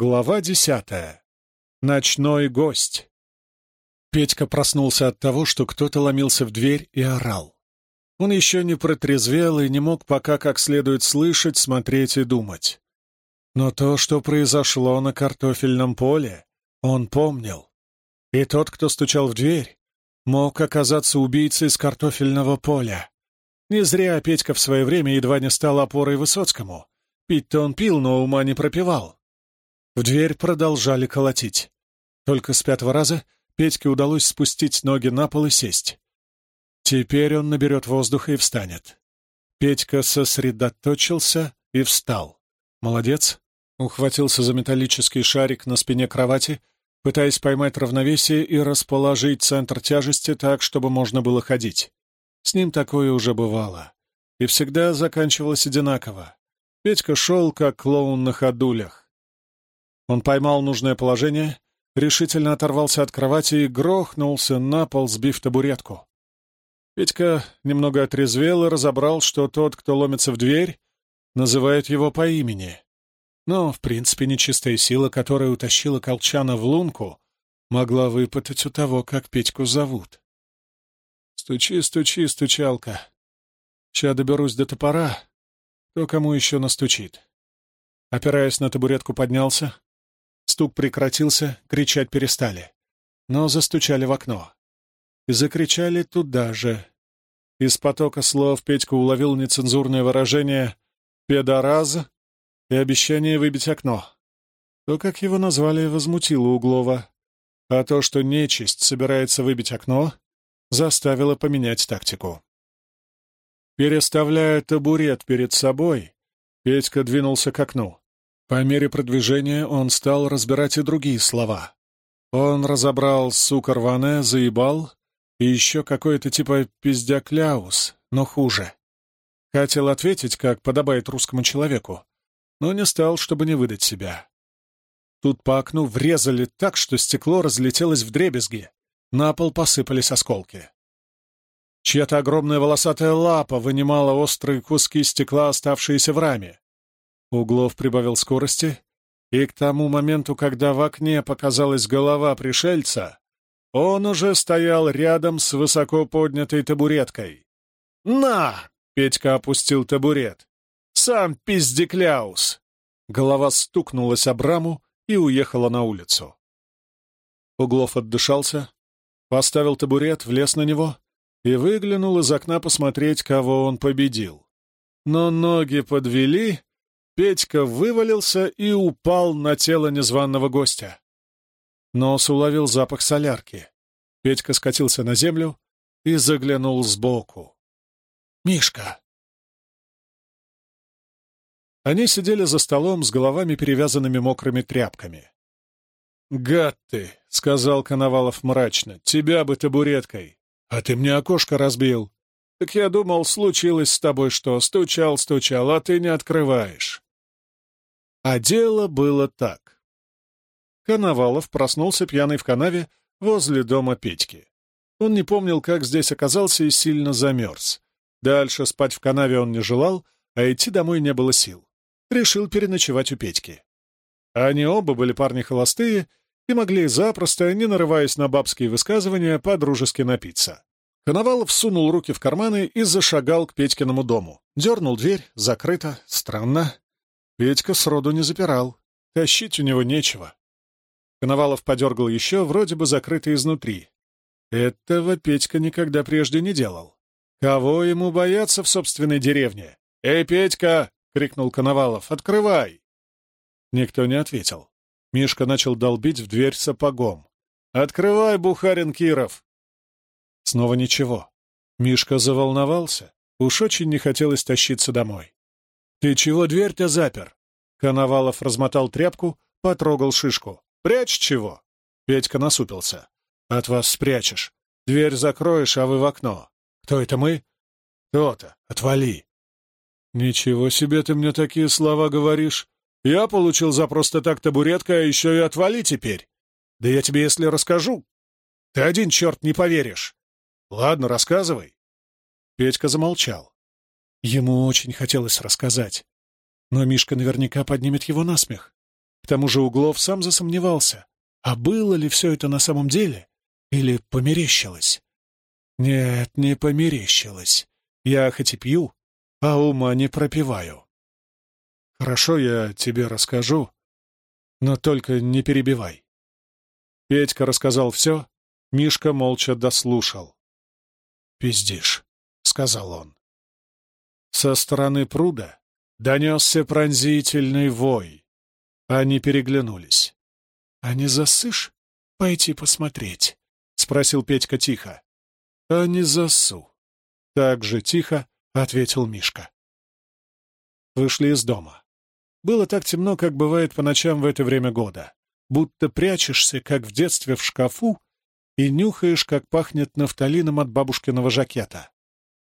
Глава десятая. Ночной гость. Петька проснулся от того, что кто-то ломился в дверь и орал. Он еще не протрезвел и не мог пока как следует слышать, смотреть и думать. Но то, что произошло на картофельном поле, он помнил. И тот, кто стучал в дверь, мог оказаться убийцей с картофельного поля. Не зря Петька в свое время едва не стал опорой Высоцкому. Пить-то он пил, но ума не пропивал. В дверь продолжали колотить. Только с пятого раза Петьке удалось спустить ноги на пол и сесть. Теперь он наберет воздуха и встанет. Петька сосредоточился и встал. Молодец. Ухватился за металлический шарик на спине кровати, пытаясь поймать равновесие и расположить центр тяжести так, чтобы можно было ходить. С ним такое уже бывало. И всегда заканчивалось одинаково. Петька шел, как клоун на ходулях. Он поймал нужное положение, решительно оторвался от кровати и грохнулся на пол, сбив табуретку. Петька немного отрезвел и разобрал, что тот, кто ломится в дверь, называет его по имени. Но, в принципе, нечистая сила, которая утащила Колчана в лунку, могла выпытать у того, как Петьку зовут. «Стучи, стучи, стучалка. Ща доберусь до топора, то кому еще настучит?» Опираясь на табуретку, поднялся, Стук прекратился, кричать перестали. Но застучали в окно. И закричали туда же. Из потока слов Петька уловил нецензурное выражение «педораз» и обещание выбить окно. То, как его назвали, возмутило Углова. А то, что нечисть собирается выбить окно, заставило поменять тактику. Переставляя табурет перед собой, Петька двинулся к окну. По мере продвижения он стал разбирать и другие слова. Он разобрал «сука рваная», «заебал» и еще какое-то типа «пиздякляус», но хуже. Хотел ответить, как подобает русскому человеку, но не стал, чтобы не выдать себя. Тут по окну врезали так, что стекло разлетелось в дребезги. На пол посыпались осколки. Чья-то огромная волосатая лапа вынимала острые куски стекла, оставшиеся в раме. Углов прибавил скорости, и к тому моменту, когда в окне показалась голова пришельца, он уже стоял рядом с высоко поднятой табуреткой. «На!» — Петька опустил табурет. «Сам пиздекляус!» Голова стукнулась об раму и уехала на улицу. Углов отдышался, поставил табурет, влез на него и выглянул из окна посмотреть, кого он победил. Но ноги подвели, Петька вывалился и упал на тело незваного гостя. Нос уловил запах солярки. Петька скатился на землю и заглянул сбоку. «Мишка!» Они сидели за столом с головами, перевязанными мокрыми тряпками. «Гад ты!» — сказал Коновалов мрачно. «Тебя бы табуреткой! А ты мне окошко разбил! Так я думал, случилось с тобой что, стучал, стучал, а ты не открываешь!» А дело было так. Коновалов проснулся пьяный в канаве возле дома Петьки. Он не помнил, как здесь оказался и сильно замерз. Дальше спать в канаве он не желал, а идти домой не было сил. Решил переночевать у Петьки. Они оба были парни холостые и могли запросто, не нарываясь на бабские высказывания, подружески напиться. Коновалов сунул руки в карманы и зашагал к Петькиному дому. Дернул дверь, закрыто, странно. Петька сроду не запирал. Тащить у него нечего. Коновалов подергал еще, вроде бы закрытый изнутри. Этого Петька никогда прежде не делал. Кого ему бояться в собственной деревне? «Эй, Петька!» — крикнул Коновалов. «Открывай!» Никто не ответил. Мишка начал долбить в дверь сапогом. «Открывай, Бухарин Киров!» Снова ничего. Мишка заволновался. Уж очень не хотелось тащиться домой. «Ты чего дверь-то запер?» Коновалов размотал тряпку, потрогал шишку. «Прячь чего?» Петька насупился. «От вас спрячешь. Дверь закроешь, а вы в окно. Кто это мы?» «То-то. Отвали». «Ничего себе ты мне такие слова говоришь. Я получил за просто так табуретка, а еще и отвали теперь. Да я тебе если расскажу, ты один черт не поверишь. Ладно, рассказывай». Петька замолчал. Ему очень хотелось рассказать. Но Мишка наверняка поднимет его на смех. тому же Углов сам засомневался, а было ли все это на самом деле или померещилось? Нет, не померещилось. Я хоть и пью, а ума не пропиваю. Хорошо, я тебе расскажу, но только не перебивай. Петька рассказал все, Мишка молча дослушал. «Пиздишь», — сказал он. Со стороны пруда донесся пронзительный вой. Они переглянулись. «А не засышь пойти посмотреть?» — спросил Петька тихо. «А не засу». Так же тихо ответил Мишка. Вышли из дома. Было так темно, как бывает по ночам в это время года. Будто прячешься, как в детстве в шкафу, и нюхаешь, как пахнет нафталином от бабушкиного жакета.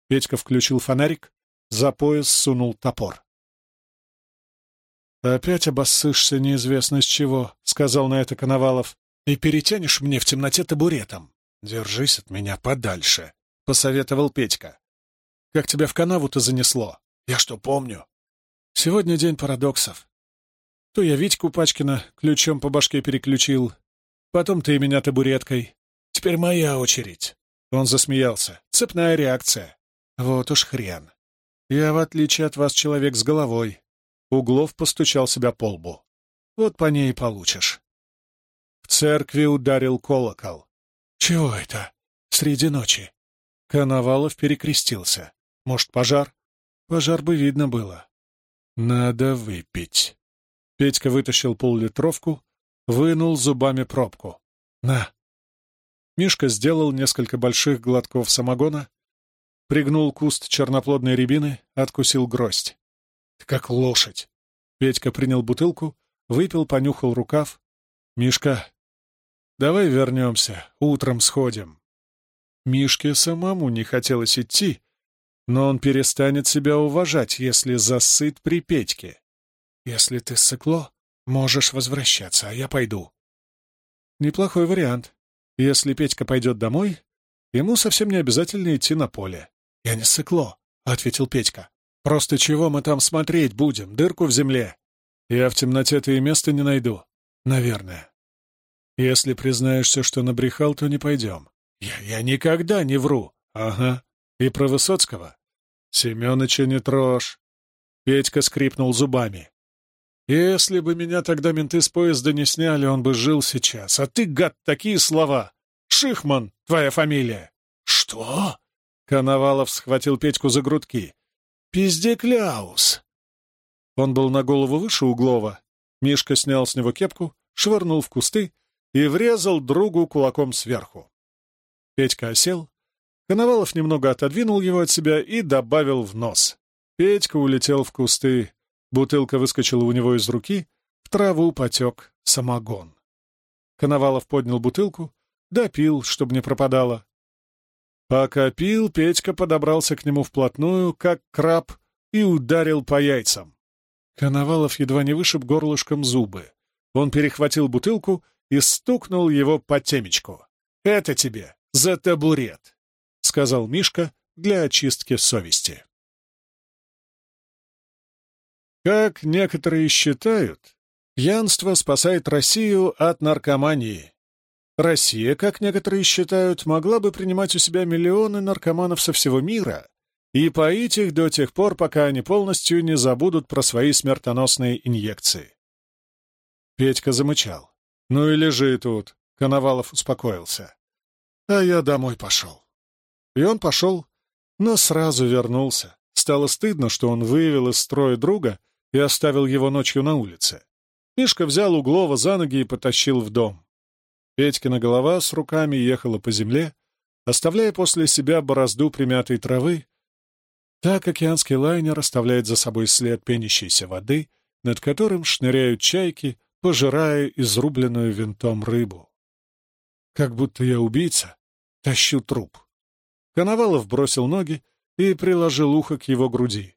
Петька включил фонарик, за пояс сунул топор. «Опять обоссышься неизвестно с чего», — сказал на это Коновалов, — «и перетянешь мне в темноте табуретом. Держись от меня подальше», — посоветовал Петька. «Как тебя в канаву-то занесло? Я что, помню?» «Сегодня день парадоксов. То я Витьку Пачкина ключом по башке переключил, потом ты меня табуреткой, Теперь моя очередь. Он засмеялся. Цепная реакция. Вот уж хрен. Я, в отличие от вас, человек с головой. Углов постучал себя по лбу. Вот по ней и получишь. В церкви ударил колокол. Чего это? Среди ночи. Коновалов перекрестился. Может, пожар? Пожар бы видно было. Надо выпить. Петька вытащил поллитровку, вынул зубами пробку. На, Мишка сделал несколько больших глотков самогона, пригнул куст черноплодной рябины, откусил гроздь. «Ты как лошадь!» Петька принял бутылку, выпил, понюхал рукав. «Мишка, давай вернемся, утром сходим». Мишке самому не хотелось идти, но он перестанет себя уважать, если засыт при Петьке. «Если ты сыкло, можешь возвращаться, а я пойду». Неплохой вариант. Если Петька пойдет домой, ему совсем не обязательно идти на поле. «Я не сыкло», — ответил Петька. «Просто чего мы там смотреть будем? Дырку в земле. Я в темноте-то и места не найду. Наверное. Если признаешься, что набрехал, то не пойдем. Я, я никогда не вру. Ага. И про Высоцкого? Семёныча не трожь. Петька скрипнул зубами. Если бы меня тогда менты с поезда не сняли, он бы жил сейчас. А ты, гад, такие слова! Шихман, твоя фамилия!» «Что?» — Коновалов схватил Петьку за грудки. «Пиздекляус!» Он был на голову выше Углова. Мишка снял с него кепку, швырнул в кусты и врезал другу кулаком сверху. Петька осел. Коновалов немного отодвинул его от себя и добавил в нос. Петька улетел в кусты. Бутылка выскочила у него из руки, в траву потек самогон. Коновалов поднял бутылку, допил, чтобы не пропадало. Пока пил, Петька подобрался к нему вплотную, как краб, и ударил по яйцам. Коновалов едва не вышиб горлышком зубы. Он перехватил бутылку и стукнул его по темечку. «Это тебе за табурет», — сказал Мишка для очистки совести. Как некоторые считают, пьянство спасает Россию от наркомании. Россия, как некоторые считают, могла бы принимать у себя миллионы наркоманов со всего мира и поить их до тех пор, пока они полностью не забудут про свои смертоносные инъекции. Петька замычал. «Ну и лежи тут», — Коновалов успокоился. «А я домой пошел». И он пошел, но сразу вернулся. Стало стыдно, что он вывел из строя друга — и оставил его ночью на улице. Мишка взял Углова за ноги и потащил в дом. Петькина голова с руками ехала по земле, оставляя после себя борозду примятой травы. Так океанский лайнер оставляет за собой след пенящейся воды, над которым шныряют чайки, пожирая изрубленную винтом рыбу. Как будто я убийца, тащу труп. Коновалов бросил ноги и приложил ухо к его груди.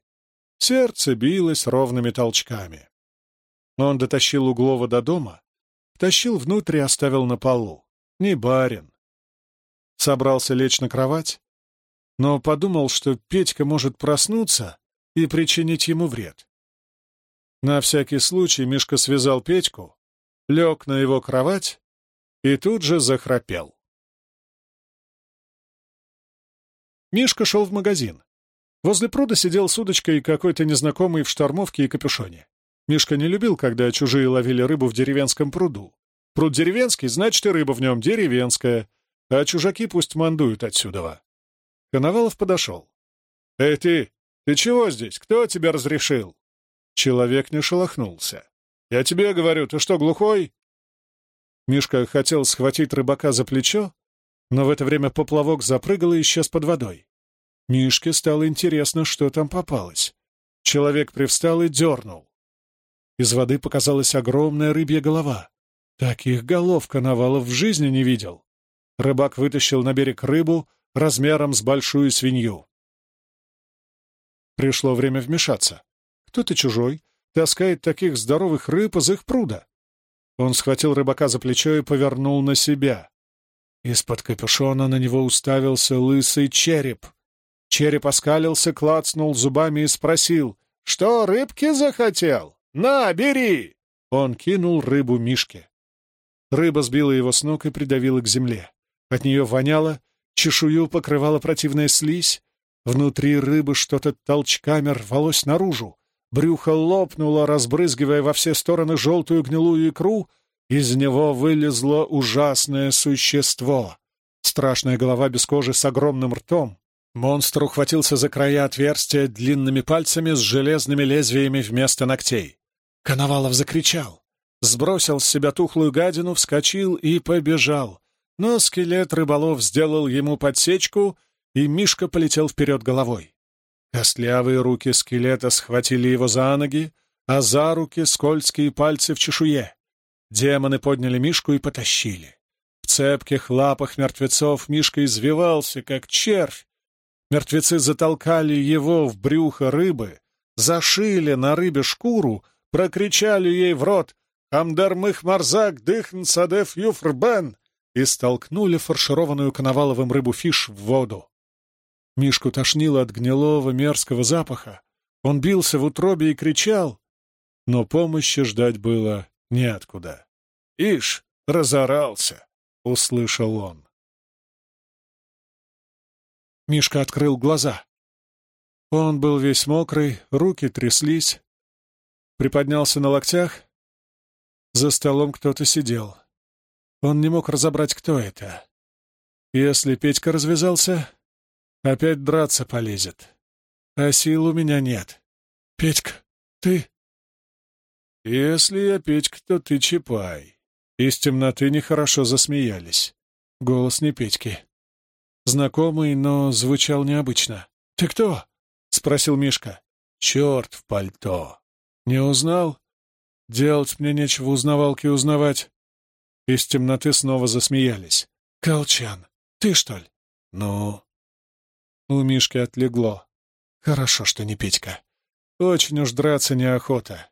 Сердце билось ровными толчками. Он дотащил Углова до дома, тащил внутрь и оставил на полу. Не барин. Собрался лечь на кровать, но подумал, что Петька может проснуться и причинить ему вред. На всякий случай Мишка связал Петьку, лег на его кровать и тут же захрапел. Мишка шел в магазин. Возле пруда сидел с удочкой какой-то незнакомый в штормовке и капюшоне. Мишка не любил, когда чужие ловили рыбу в деревенском пруду. Пруд деревенский, значит, и рыба в нем деревенская, а чужаки пусть мандуют отсюда. Коновалов подошел. «Эй ты, ты чего здесь? Кто тебя разрешил?» Человек не шелохнулся. «Я тебе говорю, ты что, глухой?» Мишка хотел схватить рыбака за плечо, но в это время поплавок запрыгал и исчез под водой. Мишке стало интересно, что там попалось. Человек привстал и дернул. Из воды показалась огромная рыбья голова. Таких голов Коновалов в жизни не видел. Рыбак вытащил на берег рыбу размером с большую свинью. Пришло время вмешаться. Кто-то чужой таскает таких здоровых рыб из их пруда. Он схватил рыбака за плечо и повернул на себя. Из-под капюшона на него уставился лысый череп. Череп оскалился, клацнул зубами и спросил, «Что, рыбки захотел? На, бери!» Он кинул рыбу Мишке. Рыба сбила его с ног и придавила к земле. От нее воняло, чешую покрывала противная слизь. Внутри рыбы что-то толчками рвалось наружу. Брюхо лопнуло, разбрызгивая во все стороны желтую гнилую икру, из него вылезло ужасное существо. Страшная голова без кожи с огромным ртом. Монстр ухватился за края отверстия длинными пальцами с железными лезвиями вместо ногтей. Коновалов закричал. Сбросил с себя тухлую гадину, вскочил и побежал. Но скелет рыболов сделал ему подсечку, и Мишка полетел вперед головой. Костлявые руки скелета схватили его за ноги, а за руки скользкие пальцы в чешуе. Демоны подняли Мишку и потащили. В цепких лапах мертвецов Мишка извивался, как червь. Мертвецы затолкали его в брюхо рыбы, зашили на рыбе шкуру, прокричали ей в рот «Хамдармых марзак дыхн садев юфрбен!» и столкнули фаршированную коноваловым рыбу фиш в воду. Мишку тошнило от гнилого мерзкого запаха. Он бился в утробе и кричал, но помощи ждать было неоткуда. «Ишь, разорался!» — услышал он. Мишка открыл глаза. Он был весь мокрый, руки тряслись. Приподнялся на локтях. За столом кто-то сидел. Он не мог разобрать, кто это. Если Петька развязался, опять драться полезет. А сил у меня нет. «Петька, ты...» «Если я Петька, то ты Чапай». Из темноты нехорошо засмеялись. Голос не Петьки. Знакомый, но звучал необычно. «Ты кто?» — спросил Мишка. «Черт в пальто!» «Не узнал?» «Делать мне нечего узнавалки узнавать». Из темноты снова засмеялись. «Колчан, ты что ли?» «Ну?» У Мишки отлегло. «Хорошо, что не Петька. Очень уж драться неохота.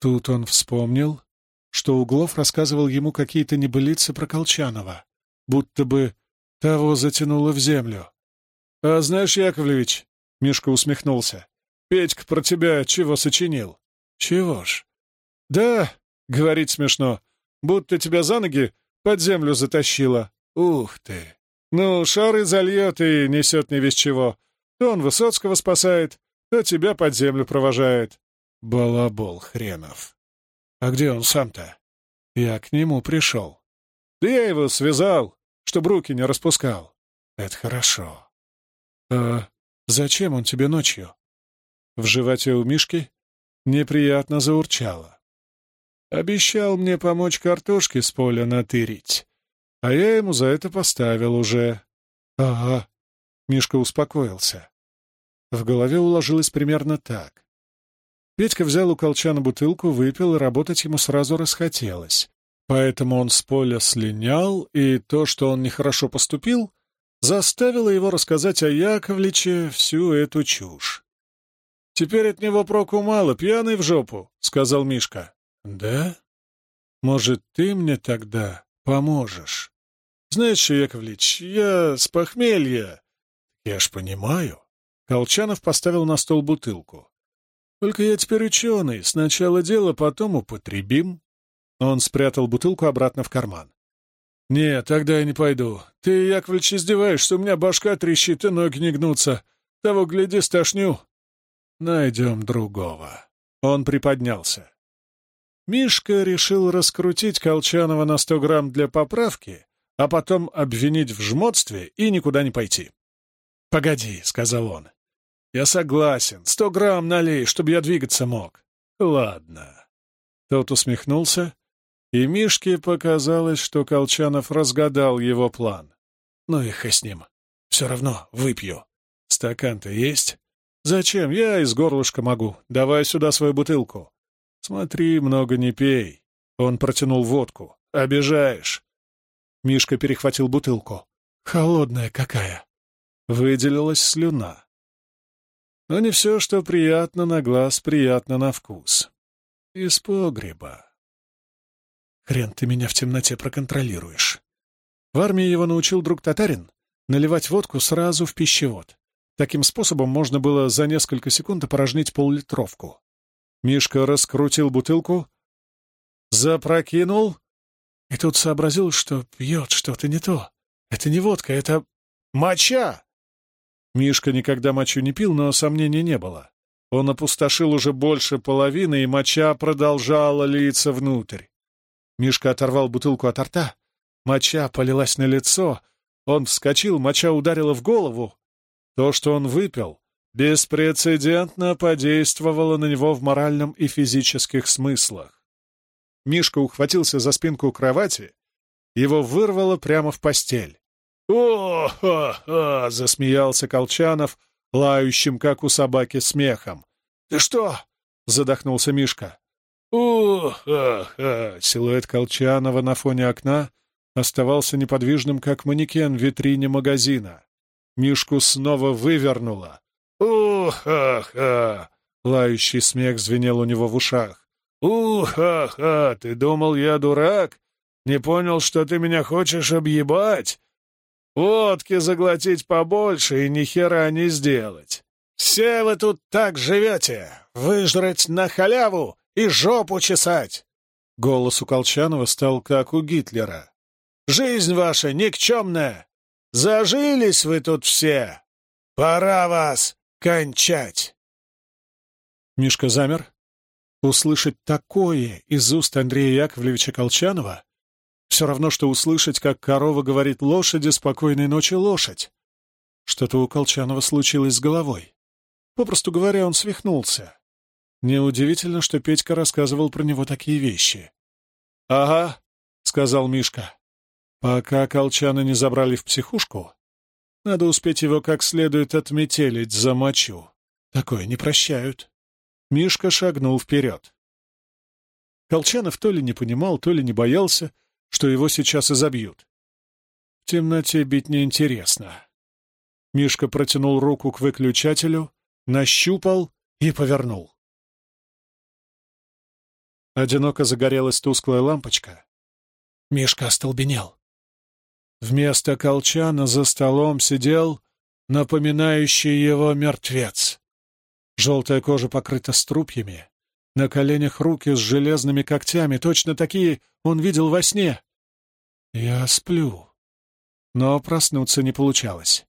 Тут он вспомнил, что Углов рассказывал ему какие-то небылицы про Колчанова, будто бы того затянуло в землю. — А знаешь, Яковлевич, — Мишка усмехнулся, — Петька про тебя чего сочинил? — Чего ж? — Да, — говорить смешно, — будто тебя за ноги под землю затащило. Ух ты! Ну, шары зальет и несет не весь чего. То он Высоцкого спасает, то тебя под землю провожает. Балабол хренов. А где он сам-то? Я к нему пришел. Да я его связал, чтобы руки не распускал. Это хорошо. А зачем он тебе ночью? В животе у Мишки неприятно заурчало. Обещал мне помочь картошки с поля натырить, а я ему за это поставил уже. Ага. Мишка успокоился. В голове уложилось примерно так. Петька взял у колчана бутылку, выпил, и работать ему сразу расхотелось. Поэтому он с поля слинял, и то, что он нехорошо поступил, заставило его рассказать о Яковлевиче всю эту чушь. «Теперь от него проку мало, пьяный в жопу», — сказал Мишка. «Да? Может, ты мне тогда поможешь? Знаешь, Яковлевич, я с похмелья». «Я ж понимаю». Колчанов поставил на стол бутылку. Только я теперь ученый. Сначала дело, потом употребим. Он спрятал бутылку обратно в карман. «Нет, тогда я не пойду. Ты, Яковлевич, издеваешься, у меня башка трещит и ноги не гнутся. Того, гляди, стошню». «Найдем другого». Он приподнялся. Мишка решил раскрутить Колчанова на сто грамм для поправки, а потом обвинить в жмотстве и никуда не пойти. «Погоди», — сказал он. «Я согласен. Сто грамм налей, чтобы я двигаться мог». «Ладно». Тот усмехнулся, и Мишке показалось, что Колчанов разгадал его план. «Ну и с ним. Все равно выпью. Стакан-то есть?» «Зачем? Я из горлышка могу. Давай сюда свою бутылку». «Смотри, много не пей». Он протянул водку. «Обижаешь». Мишка перехватил бутылку. «Холодная какая!» Выделилась слюна. Но не все, что приятно на глаз, приятно на вкус. Из погреба. Хрен ты меня в темноте проконтролируешь. В армии его научил друг татарин наливать водку сразу в пищевод. Таким способом можно было за несколько секунд опорожнить поллитровку. Мишка раскрутил бутылку, запрокинул и тут сообразил, что пьет что-то не то. Это не водка, это моча! Мишка никогда мочу не пил, но сомнений не было. Он опустошил уже больше половины, и моча продолжала литься внутрь. Мишка оторвал бутылку от рта, моча полилась на лицо, он вскочил, моча ударила в голову. То, что он выпил, беспрецедентно подействовало на него в моральном и физических смыслах. Мишка ухватился за спинку кровати, его вырвало прямо в постель. «О-ха-ха!» — засмеялся Колчанов, лающим, как у собаки, смехом. «Ты что?» — задохнулся Мишка. «У-ха-ха!» Силуэт Колчанова на фоне окна оставался неподвижным, как манекен в витрине магазина. Мишку снова вывернуло. «У-ха-ха!» Лающий смех звенел у него в ушах. «У-ха-ха! Ты думал, я дурак? Не понял, что ты меня хочешь объебать? Водки заглотить побольше и ни хера не сделать. Все вы тут так живете, выжрать на халяву и жопу чесать!» Голос у Колчанова стал как у Гитлера. «Жизнь ваша никчемная! Зажились вы тут все! Пора вас кончать!» Мишка замер. Услышать такое из уст Андрея Яковлевича Колчанова все равно, что услышать, как корова говорит лошади «Спокойной ночи, лошадь». Что-то у Колчанова случилось с головой. Попросту говоря, он свихнулся. Неудивительно, что Петька рассказывал про него такие вещи. «Ага», — сказал Мишка. «Пока Колчана не забрали в психушку, надо успеть его как следует отметелить за мочу. Такое не прощают». Мишка шагнул вперед. Колчанов то ли не понимал, то ли не боялся, что его сейчас изобьют. В темноте бить неинтересно. Мишка протянул руку к выключателю, нащупал и повернул. Одиноко загорелась тусклая лампочка. Мишка остолбенел. Вместо колчана за столом сидел напоминающий его мертвец. Желтая кожа покрыта струпьями, на коленях руки с железными когтями, точно такие он видел во сне. Я сплю. Но проснуться не получалось.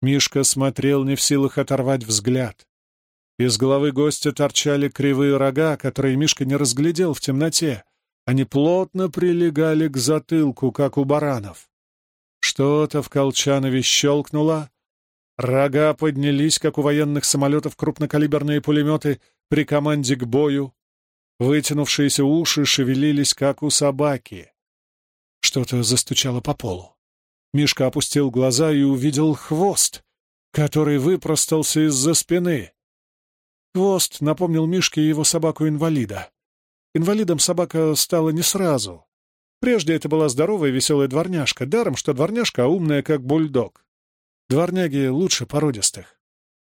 Мишка смотрел не в силах оторвать взгляд. Из головы гостя торчали кривые рога, которые Мишка не разглядел в темноте. Они плотно прилегали к затылку, как у баранов. Что-то в Колчанове щелкнуло. Рога поднялись, как у военных самолетов крупнокалиберные пулеметы, при команде к бою. Вытянувшиеся уши шевелились, как у собаки. Что-то застучало по полу. Мишка опустил глаза и увидел хвост, который выпростался из-за спины. Хвост напомнил Мишке его собаку-инвалида. Инвалидом собака стала не сразу. Прежде это была здоровая веселая дворняжка, даром, что дворняжка умная, как бульдог. Дворняги лучше породистых.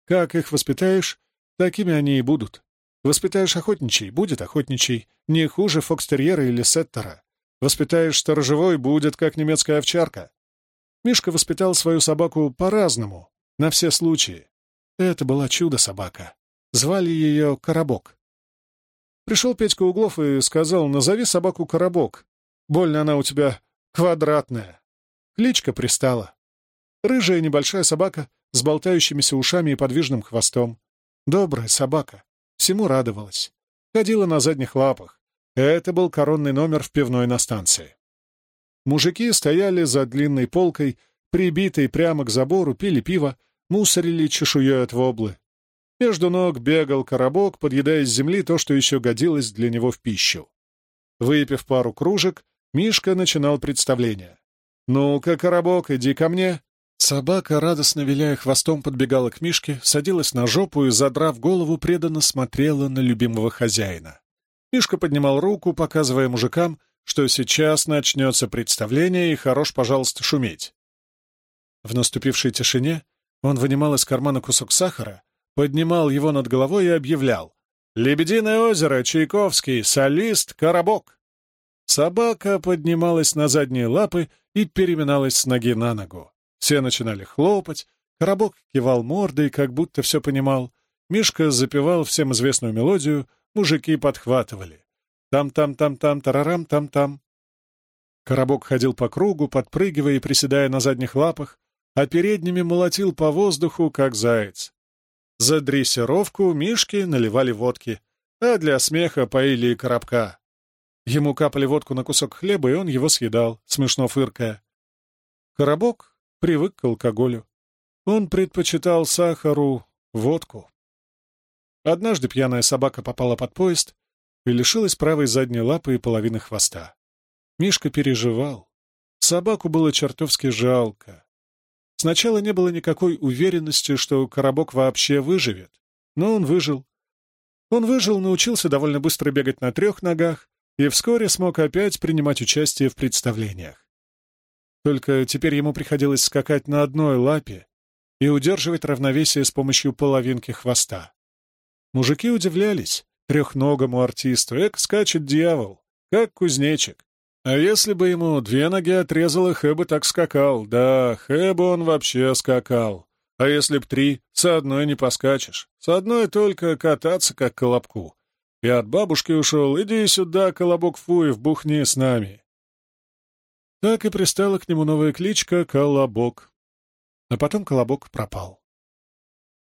Как их воспитаешь, такими они и будут. Воспитаешь охотничий — будет охотничий, не хуже фокстерьера или сеттера. Воспитаешь сторожевой — будет как немецкая овчарка. Мишка воспитал свою собаку по-разному, на все случаи. Это была чудо-собака. Звали ее Коробок. Пришел Петька Углов и сказал, назови собаку Коробок. Больно она у тебя квадратная. Кличка пристала. Рыжая небольшая собака с болтающимися ушами и подвижным хвостом. Добрая собака. Всему радовалась. Ходила на задних лапах. Это был коронный номер в пивной на станции. Мужики стояли за длинной полкой, прибитой прямо к забору, пили пиво, мусорили чешуей от воблы. Между ног бегал коробок, подъедая с земли то, что еще годилось для него в пищу. Выпив пару кружек, Мишка начинал представление. «Ну-ка, коробок, иди ко мне!» Собака, радостно виляя хвостом, подбегала к Мишке, садилась на жопу и, задрав голову, преданно смотрела на любимого хозяина. Мишка поднимал руку, показывая мужикам, что сейчас начнется представление, и хорош, пожалуйста, шуметь. В наступившей тишине он вынимал из кармана кусок сахара, поднимал его над головой и объявлял «Лебединое озеро, Чайковский, солист, Коробок». Собака поднималась на задние лапы и переминалась с ноги на ногу. Все начинали хлопать, Коробок кивал мордой, как будто все понимал. Мишка запевал всем известную мелодию, мужики подхватывали. Там-там-там-там, тарарам, там-там. Коробок ходил по кругу, подпрыгивая и приседая на задних лапах, а передними молотил по воздуху, как заяц. За дрессировку Мишки наливали водки, а для смеха поили и коробка. Ему капали водку на кусок хлеба, и он его съедал, смешно фыркая. Коробок привык к алкоголю. Он предпочитал сахару водку. Однажды пьяная собака попала под поезд и лишилась правой задней лапы и половины хвоста. Мишка переживал. Собаку было чертовски жалко. Сначала не было никакой уверенности, что коробок вообще выживет, но он выжил. Он выжил, научился довольно быстро бегать на трех ногах и вскоре смог опять принимать участие в представлениях. Только теперь ему приходилось скакать на одной лапе и удерживать равновесие с помощью половинки хвоста. Мужики удивлялись трехногому артисту. Эк, скачет дьявол, как кузнечик. А если бы ему две ноги отрезало, Хэбы так скакал. Да, Хэбы он вообще скакал. А если б три, с одной не поскачешь. С одной только кататься, как колобку. И от бабушки ушел. Иди сюда, колобок Фуев, бухни с нами. Так и пристала к нему новая кличка Колобок. А потом Колобок пропал.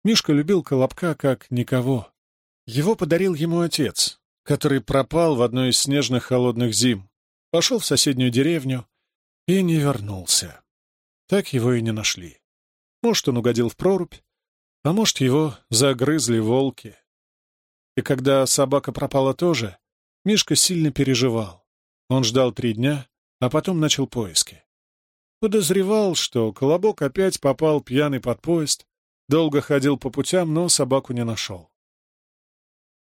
Мишка любил Колобка как никого. Его подарил ему отец, который пропал в одной из снежных холодных зим, пошел в соседнюю деревню и не вернулся. Так его и не нашли. Может, он угодил в прорубь, а может, его загрызли волки. И когда собака пропала тоже, Мишка сильно переживал. Он ждал три дня, а потом начал поиски. Подозревал, что Колобок опять попал пьяный под поезд, долго ходил по путям, но собаку не нашел.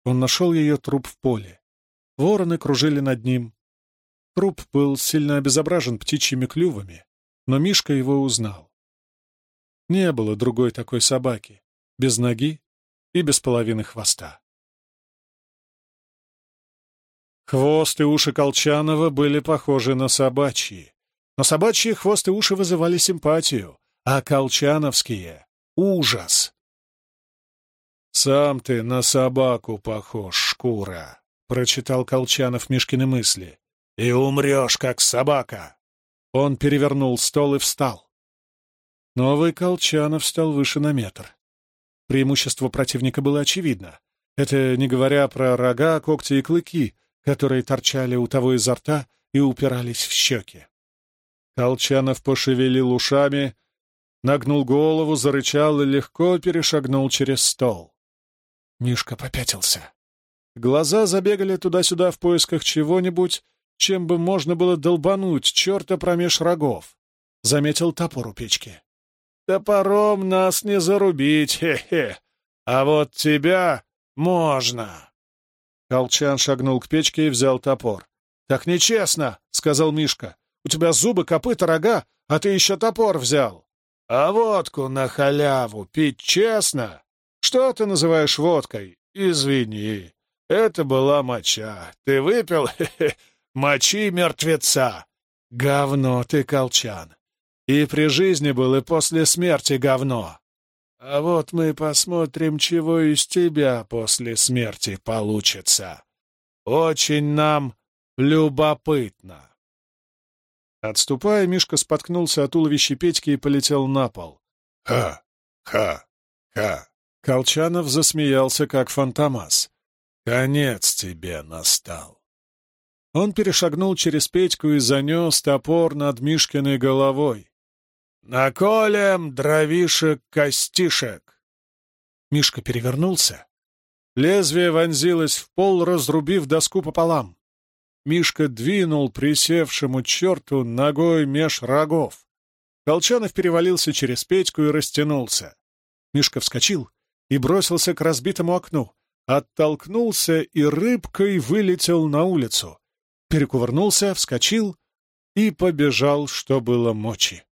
Он нашел ее труп в поле. Вороны кружили над ним. Труп был сильно обезображен птичьими клювами, но Мишка его узнал. Не было другой такой собаки, без ноги и без половины хвоста. Хвост и уши Колчанова были похожи на собачьи. Но собачьи хвост и уши вызывали симпатию, а колчановские — ужас. «Сам ты на собаку похож, шкура», — прочитал Колчанов Мишкины мысли. «И умрешь, как собака». Он перевернул стол и встал. Новый Колчанов стал выше на метр. Преимущество противника было очевидно. Это не говоря про рога, когти и клыки — которые торчали у того изо рта и упирались в щеки. Колчанов пошевелил ушами, нагнул голову, зарычал и легко перешагнул через стол. Мишка попятился. Глаза забегали туда-сюда в поисках чего-нибудь, чем бы можно было долбануть черта промеж рогов. Заметил топор у печки. «Топором нас не зарубить, хе-хе, а вот тебя можно!» Колчан шагнул к печке и взял топор. «Так нечестно!» — сказал Мишка. «У тебя зубы, копыта, рога, а ты еще топор взял!» «А водку на халяву пить честно? Что ты называешь водкой? Извини, это была моча. Ты выпил? Мочи мертвеца! Говно ты, Колчан! И при жизни был, и после смерти говно!» А вот мы посмотрим, чего из тебя после смерти получится. Очень нам любопытно. Отступая, Мишка споткнулся от туловища Петьки и полетел на пол. «Ха! Ха! Ха!» Колчанов засмеялся, как фантомас. «Конец тебе настал!» Он перешагнул через Петьку и занес топор над Мишкиной головой. «Наколем дровишек-костишек!» Мишка перевернулся. Лезвие вонзилось в пол, разрубив доску пополам. Мишка двинул присевшему черту ногой меж рогов. Колчанов перевалился через Петьку и растянулся. Мишка вскочил и бросился к разбитому окну, оттолкнулся и рыбкой вылетел на улицу. Перекувырнулся, вскочил и побежал, что было мочи.